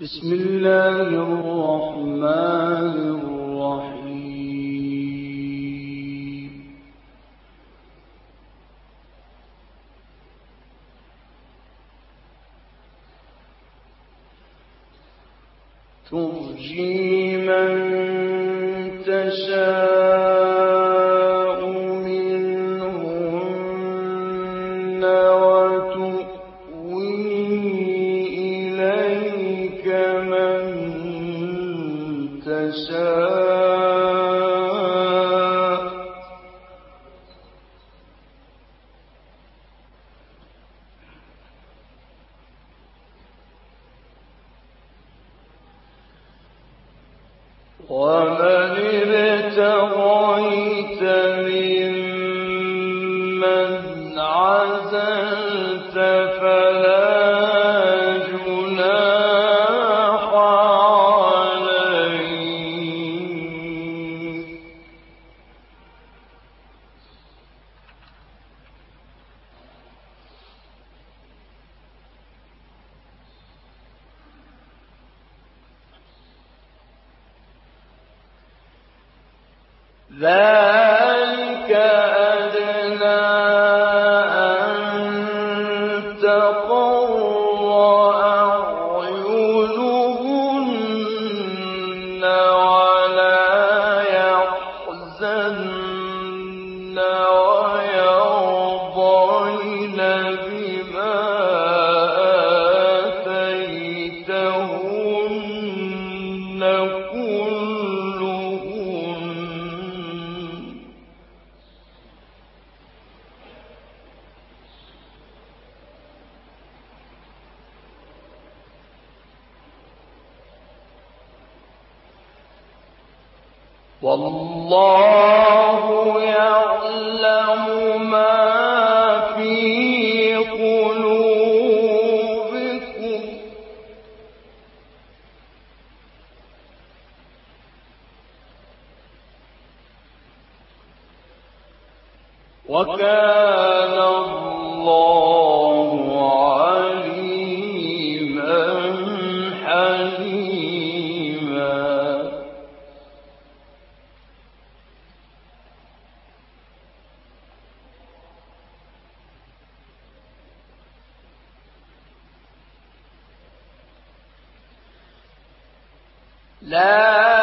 بسم الله الرحمن الرحيم. ترجي ممن والله لا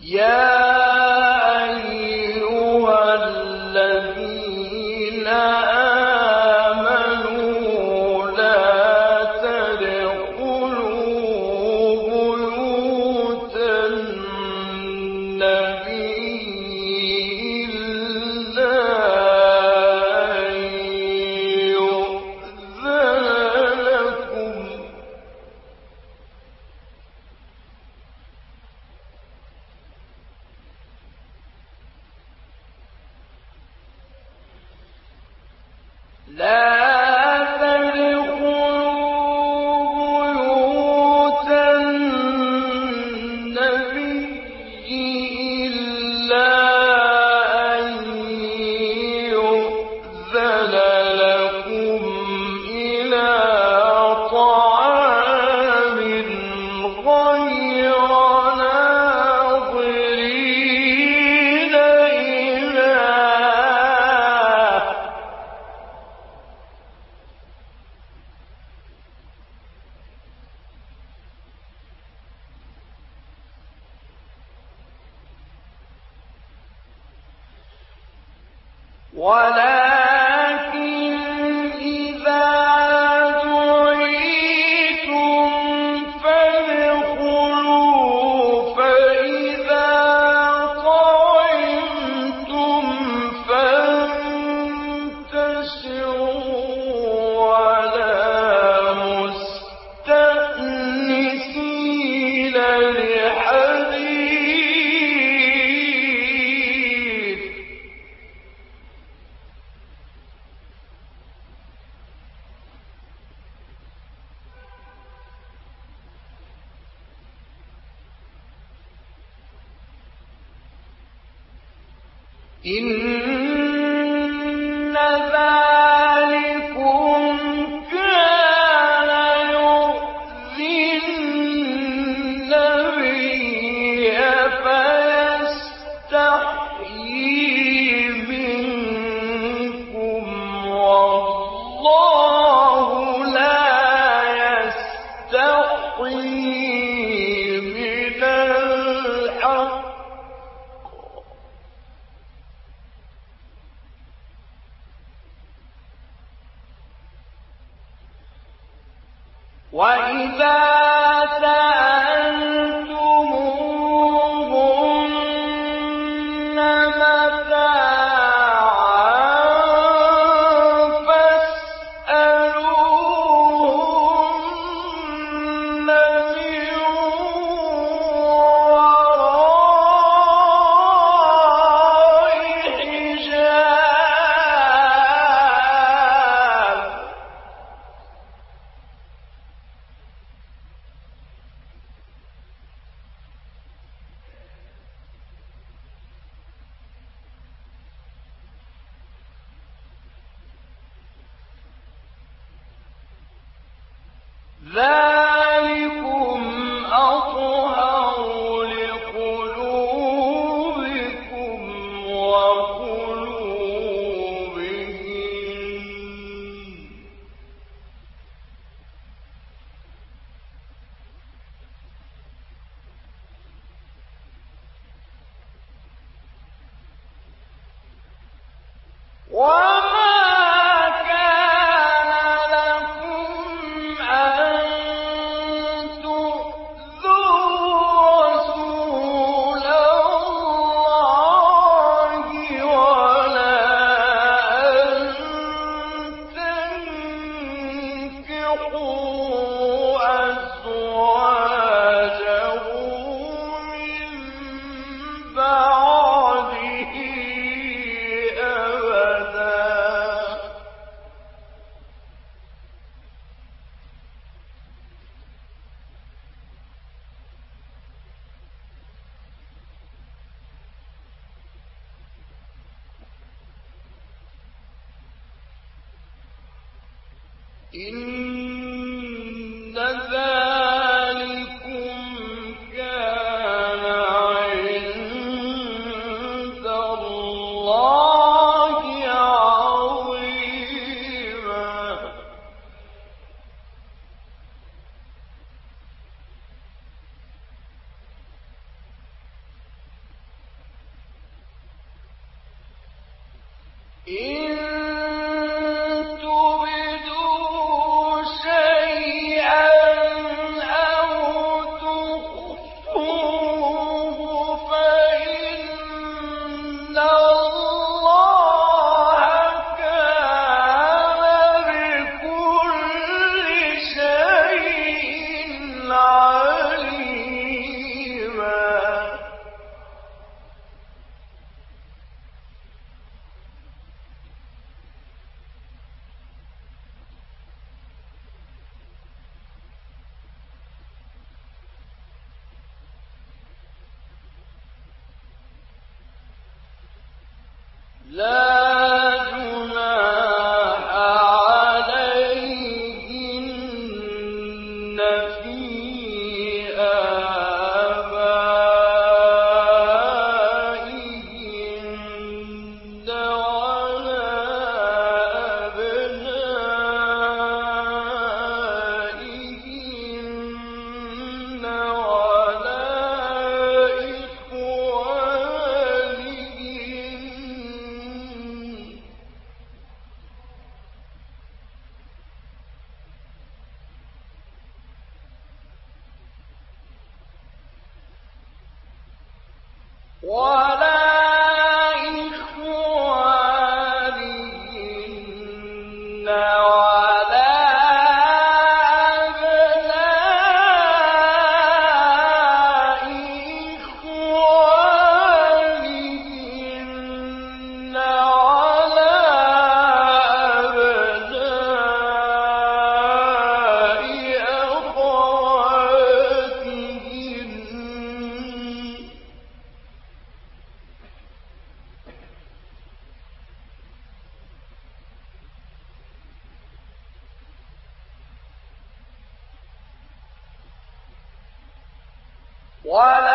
يا إن One. إن لا What? الدنيا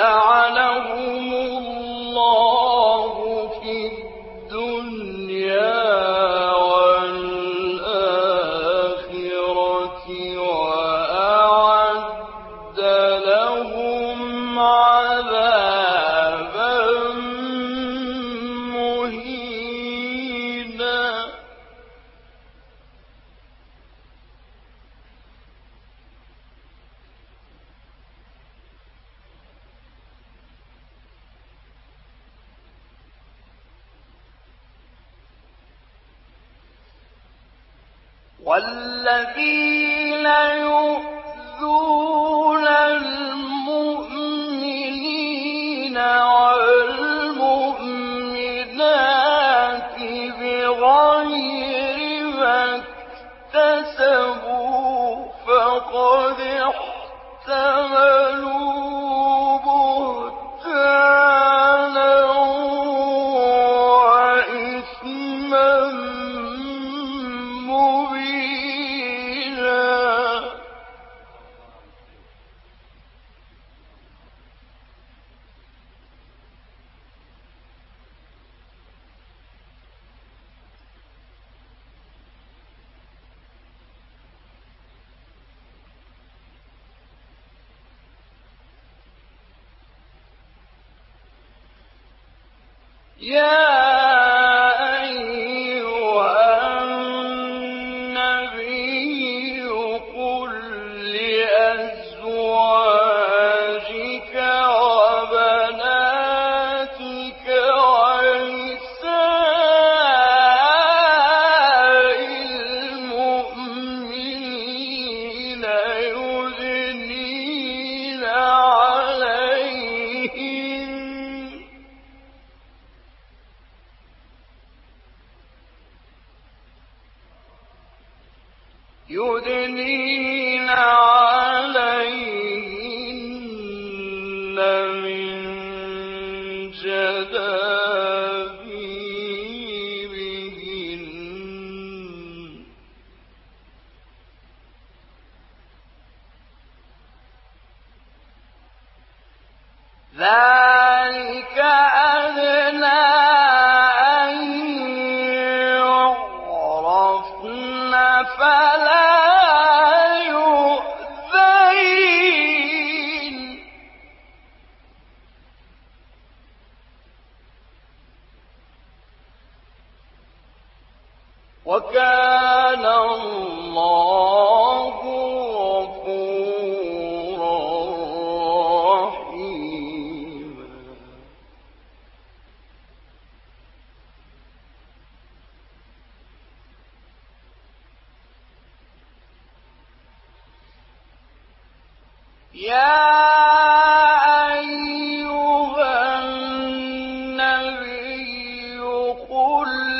جعله والذين يؤذون المؤمنين والمؤمنات بغير ما اكتسبوا فقد احتملوا Yeah. ذلك كل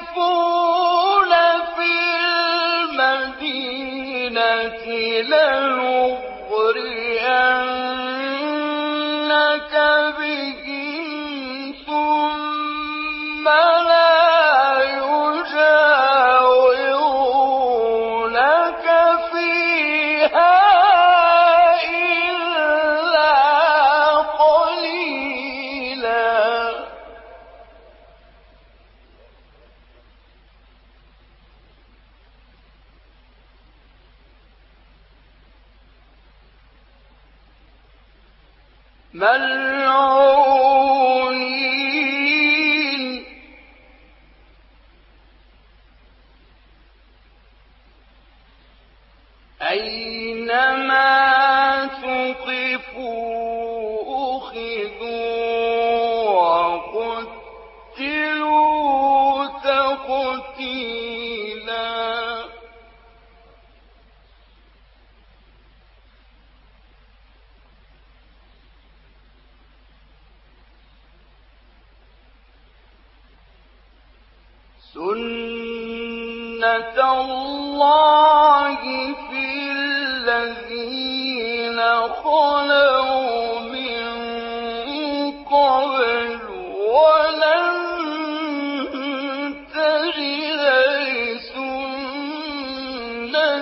والمرجفون في المدينة للوحيد ملعون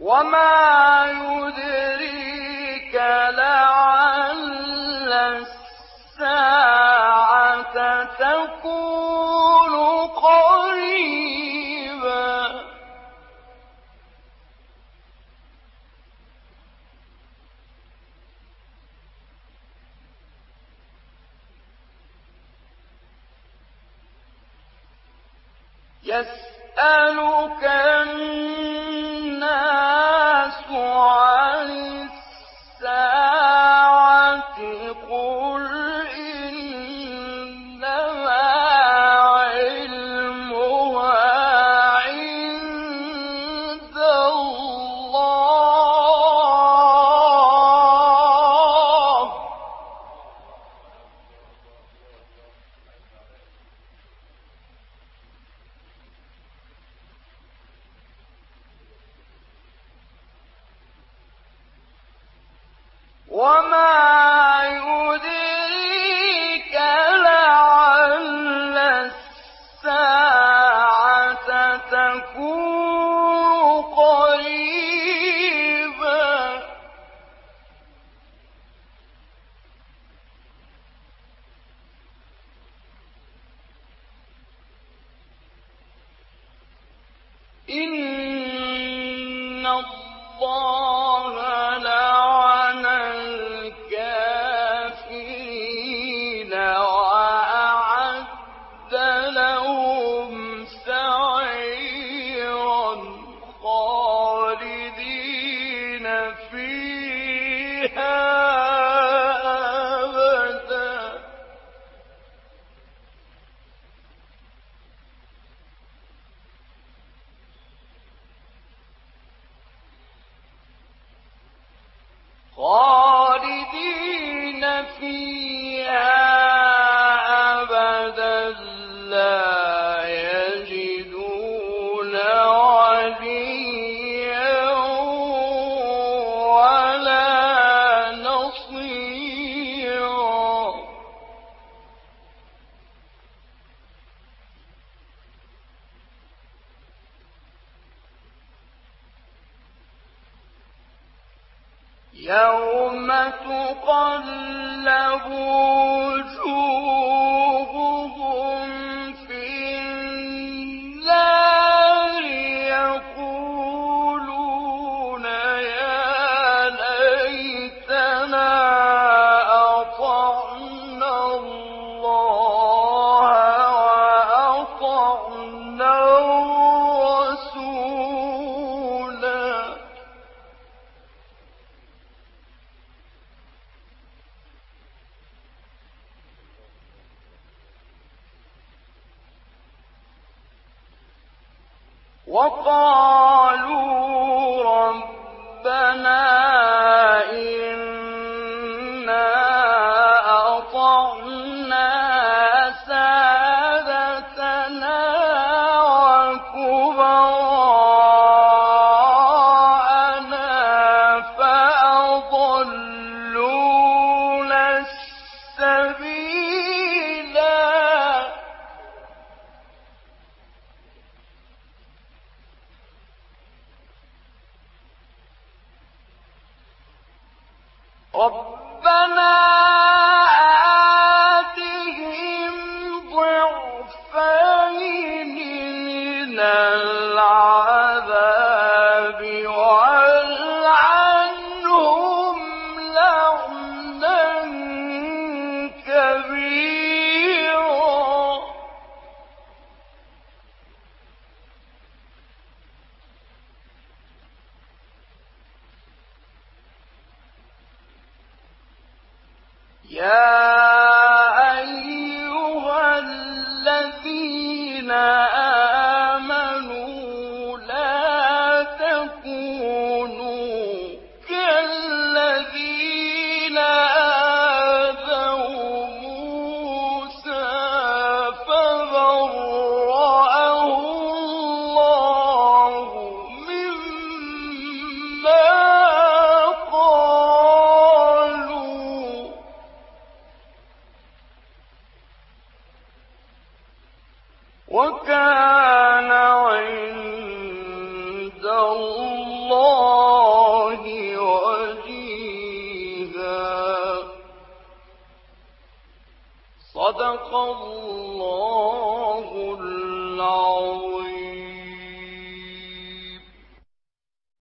وما يدريك لعل الساعة تكون قريبا يسألك الناس يوم تقلب وجوههم وكبراءنا